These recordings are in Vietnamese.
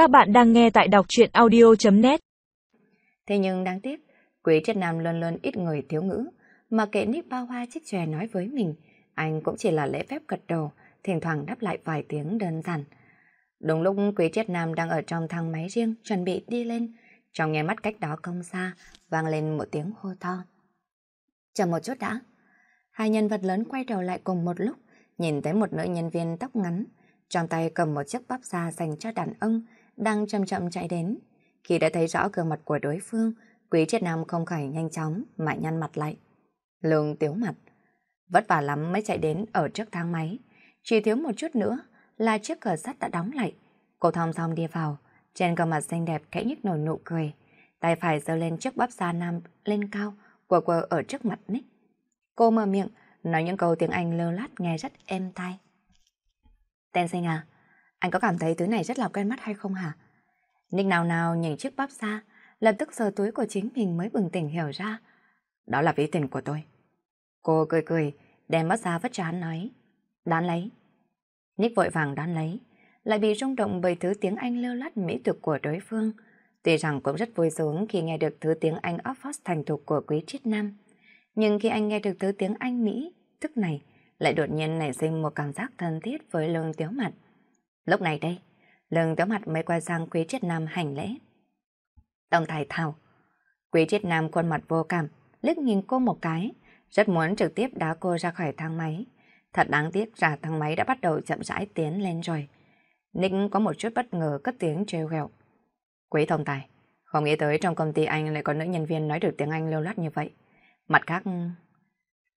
Các bạn đang nghe tại đọc truyện audio.net Thế nhưng đáng tiếc, Quý Triết Nam luôn luôn ít người thiếu ngữ, mà kệ Nick Ba Hoa chích chòe nói với mình, anh cũng chỉ là lễ phép gật đầu, thỉnh thoảng đáp lại vài tiếng đơn giản. Đúng lúc Quý Triết Nam đang ở trong thang máy riêng chuẩn bị đi lên, trong nghe mắt cách đó không xa, vang lên một tiếng hô to. Chờ một chút đã. Hai nhân vật lớn quay đầu lại cùng một lúc, nhìn thấy một nữ nhân viên tóc ngắn, trong tay cầm một chiếc bắp da dành cho đàn ông, đang chậm chậm chạy đến. Khi đã thấy rõ gương mặt của đối phương, Quý Triết Nam không khỏi nhanh chóng mà nhăn mặt lại. Lương tiếu mặt. Vất vả lắm mới chạy đến ở trước thang máy. Chỉ thiếu một chút nữa là chiếc cửa sắt đã đóng lại. Cô thong thong đi vào, trên gương mặt xinh đẹp khẽ nhích nổi nụ cười. Tay phải giơ lên chiếc bắp da nam lên cao, quờ quờ ở trước mặt Nick. Cô mở miệng, nói những câu tiếng Anh lơ lát nghe rất êm tai. Tên sinh à, anh có cảm thấy thứ này rất là quen mắt hay không hả? Nick nào nào nhìn chiếc bắp xa, lập tức sờ túi của chính mình mới bừng tỉnh hiểu ra. Đó là ví tiền của tôi. Cô cười cười, đem bắp xa vất cho hắn nói. Đón lấy. Nick vội vàng đón lấy, lại bị rung động bởi thứ tiếng Anh lơ lát mỹ thực của đối phương. Tuy rằng cũng rất vui sướng khi nghe được thứ tiếng Anh Oxford thành thục của quý triết nam. Nhưng khi anh nghe được thứ tiếng Anh Mỹ, tức này, lại đột nhiên nảy sinh một cảm giác thân thiết với lương tiếu mặt. Lúc này đây, lương tiểu mặt mới quay sang quý triết nam hành lễ. Tổng tài thảo. Quý triết nam khuôn mặt vô cảm, liếc nhìn cô một cái, rất muốn trực tiếp đá cô ra khỏi thang máy. Thật đáng tiếc ra thang máy đã bắt đầu chậm rãi tiến lên rồi. Nick có một chút bất ngờ cất tiếng trêu ghẹo. Quý tổng tài, không nghĩ tới trong công ty anh lại có nữ nhân viên nói được tiếng Anh lưu loát như vậy. Mặt khác,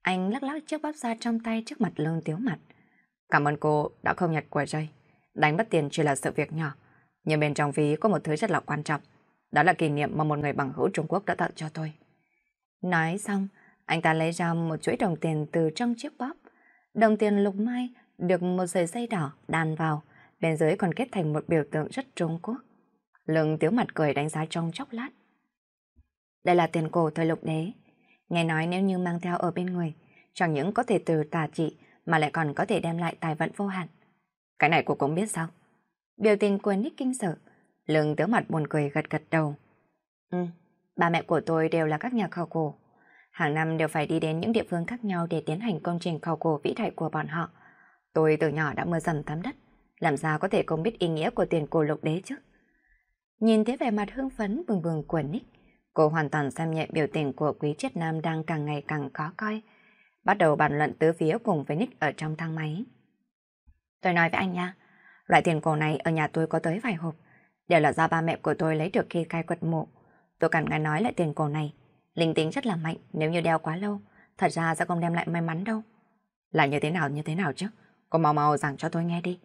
anh lắc lắc chiếc bắp da trong tay trước mặt lương tiếu mặt. Cảm ơn cô đã không nhặt quả dây. Đánh mất tiền chỉ là sự việc nhỏ. Nhưng bên trong ví có một thứ rất là quan trọng. Đó là kỷ niệm mà một người bằng hữu Trung Quốc đã tặng cho tôi. Nói xong, anh ta lấy ra một chuỗi đồng tiền từ trong chiếc bóp. Đồng tiền lục mai được một sợi dây đỏ đàn vào, bên dưới còn kết thành một biểu tượng rất Trung Quốc. Lương tiếu mặt cười đánh giá trong chốc lát. Đây là tiền cổ thời lục đế. Nghe nói nếu như mang theo ở bên người, chẳng những có thể từ tà trị mà lại còn có thể đem lại tài vận vô hạn. Cái này cô cũng biết sao? Biểu tình của Nick kinh sợ. Lương tớ mặt buồn cười gật gật đầu. Ừ, ba mẹ của tôi đều là các nhà khảo cổ. Hàng năm đều phải đi đến những địa phương khác nhau để tiến hành công trình khảo cổ vĩ đại của bọn họ. Tôi từ nhỏ đã mơ dần tắm đất, làm sao có thể không biết ý nghĩa của tiền cổ lục đế chứ? Nhìn thấy vẻ mặt hưng phấn bừng bừng của Nick, cô hoàn toàn xem nhẹ biểu tình của quý triết nam đang càng ngày càng khó coi. Bắt đầu bàn luận tứ phía cùng với Nick ở trong thang máy. Tôi nói với anh nha, loại tiền cổ này ở nhà tôi có tới vài hộp, đều là do ba mẹ của tôi lấy được khi cai quật mộ. Tôi cảm nghe nói lại tiền cổ này, linh tính rất là mạnh nếu như đeo quá lâu, thật ra sẽ không đem lại may mắn đâu. Là như thế nào như thế nào chứ? Cô mau mau giảng cho tôi nghe đi.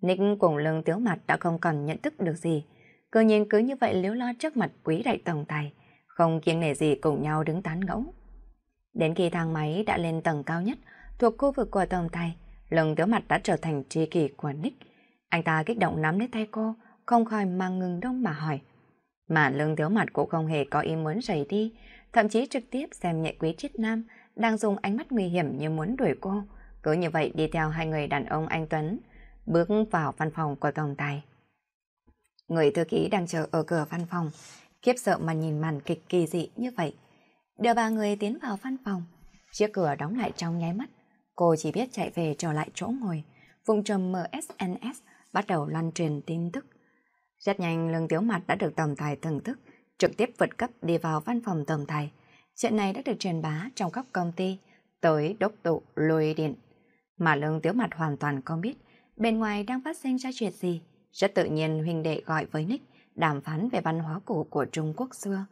Nick cùng lưng tiếu mặt đã không còn nhận thức được gì, cơ nhiên cứ như vậy liếu lo trước mặt quý đại tổng tài, không kiêng nể gì cùng nhau đứng tán ngẫu. Đến khi thang máy đã lên tầng cao nhất thuộc khu vực của tổng tài, lưng tiếu mặt đã trở thành tri kỷ của Nick. Anh ta kích động nắm lấy tay cô, không khỏi mang ngừng đông mà hỏi. Mà lưng tiếu mặt cũng không hề có ý muốn rời đi, thậm chí trực tiếp xem nhẹ quý triết nam đang dùng ánh mắt nguy hiểm như muốn đuổi cô. Cứ như vậy đi theo hai người đàn ông anh Tuấn, bước vào văn phòng của tổng tài. Người thư ký đang chờ ở cửa văn phòng, khiếp sợ mà nhìn màn kịch kỳ dị như vậy. Đưa ba người tiến vào văn phòng, chiếc cửa đóng lại trong nháy mắt. Cô chỉ biết chạy về trở lại chỗ ngồi, vùng trầm MSNS bắt đầu lan truyền tin tức. Rất nhanh lương tiếu mặt đã được tổng tài thưởng thức, trực tiếp vượt cấp đi vào văn phòng tổng tài. Chuyện này đã được truyền bá trong các công ty, tới đốc tụ lùi điện. Mà lương tiếu mặt hoàn toàn không biết bên ngoài đang phát sinh ra chuyện gì. Rất tự nhiên huynh đệ gọi với Nick đàm phán về văn hóa cổ của Trung Quốc xưa.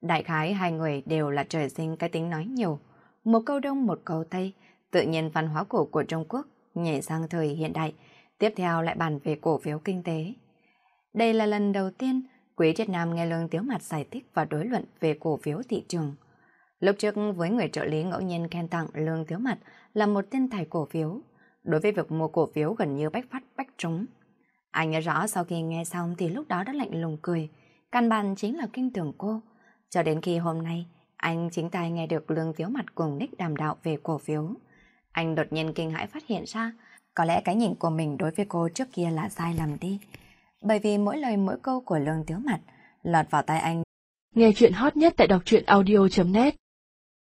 Đại khái hai người đều là trời sinh cái tính nói nhiều. Một câu đông một câu tây, tự nhiên văn hóa cổ của Trung Quốc nhảy sang thời hiện đại, tiếp theo lại bàn về cổ phiếu kinh tế. Đây là lần đầu tiên Quý Triết Nam nghe Lương Tiếu Mặt giải thích và đối luận về cổ phiếu thị trường. Lúc trước với người trợ lý ngẫu nhiên khen tặng Lương Tiếu Mặt là một tên tài cổ phiếu, đối với việc mua cổ phiếu gần như bách phát bách trúng. Anh nhớ rõ sau khi nghe xong thì lúc đó đã lạnh lùng cười, căn bản chính là kinh tưởng cô. Cho đến khi hôm nay, anh chính tay nghe được Lương Tiếu Mặt cùng Nick đàm đạo về cổ phiếu. Anh đột nhiên kinh hãi phát hiện ra, có lẽ cái nhìn của mình đối với cô trước kia là sai lầm đi. Bởi vì mỗi lời mỗi câu của Lương Tiếu Mặt lọt vào tai anh. Nghe chuyện hot nhất tại đọc truyện audio.net